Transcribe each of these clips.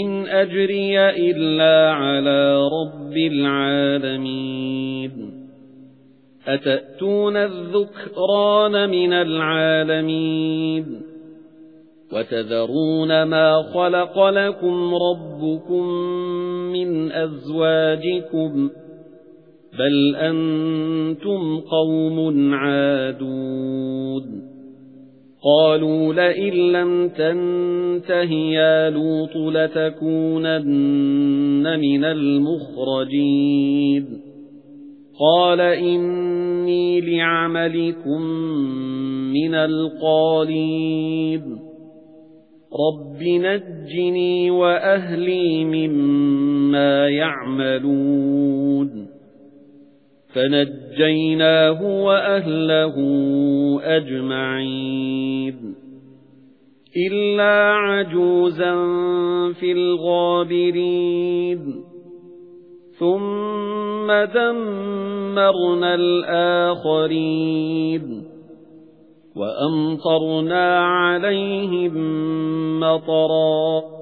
إِنْ أَجْرِيَ إِلَّا عَلَى رَبِّ الْعَالَمِينَ أَتَأْتُونَ الذُّكْرَانَ مِنَ الْعَالَمِينَ وَتَذَرُونَ مَا خَلَقَ لَكُمْ رَبُّكُمْ مِنْ أَزْوَاجِكُمْ بَلْ أَنْتُمْ قَوْمٌ عَادُونَ قَالُوا لَئِن لَّمْ تَنْتَهِ يَا لُوطُ لَتَكُونَنَّ مِنَ الْمُخْرَجِينَ. قَالَ إِنِّي لِعَمَلِكُمْ مِنَ الْقَالِينَ. رَبِّ نَجِّنِي وَأَهْلِي مِمَّا يَعْمَلُونَ. فَنَجَّيْنَاهُ وَأَهْلَهُ أَجْمَعِينَ. إِلَّا عَجُوزًا فِي الْغَابِرِينَ. ثُمَّ دَمَّرْنَا الْآخَرِينَ. وَأَمْطَرْنَا عَلَيْهِمْ مَطَرًا.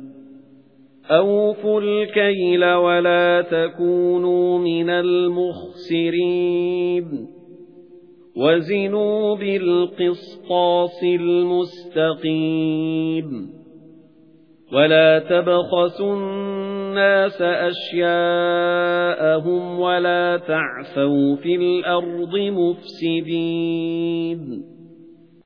أَوْفُوا الْكَيْلَ وَلَا تَكُونُوا مِنَ الْمُخْسِرِينَ وَزِنُوا بِالْقِسْطَاسِ الْمُسْتَقِيمِ وَلَا تَبْخَسُوا النَّاسَ أَشْيَاءَهُمْ وَلَا تَعْثَوْا فِي الْأَرْضِ مُفْسِدِينَ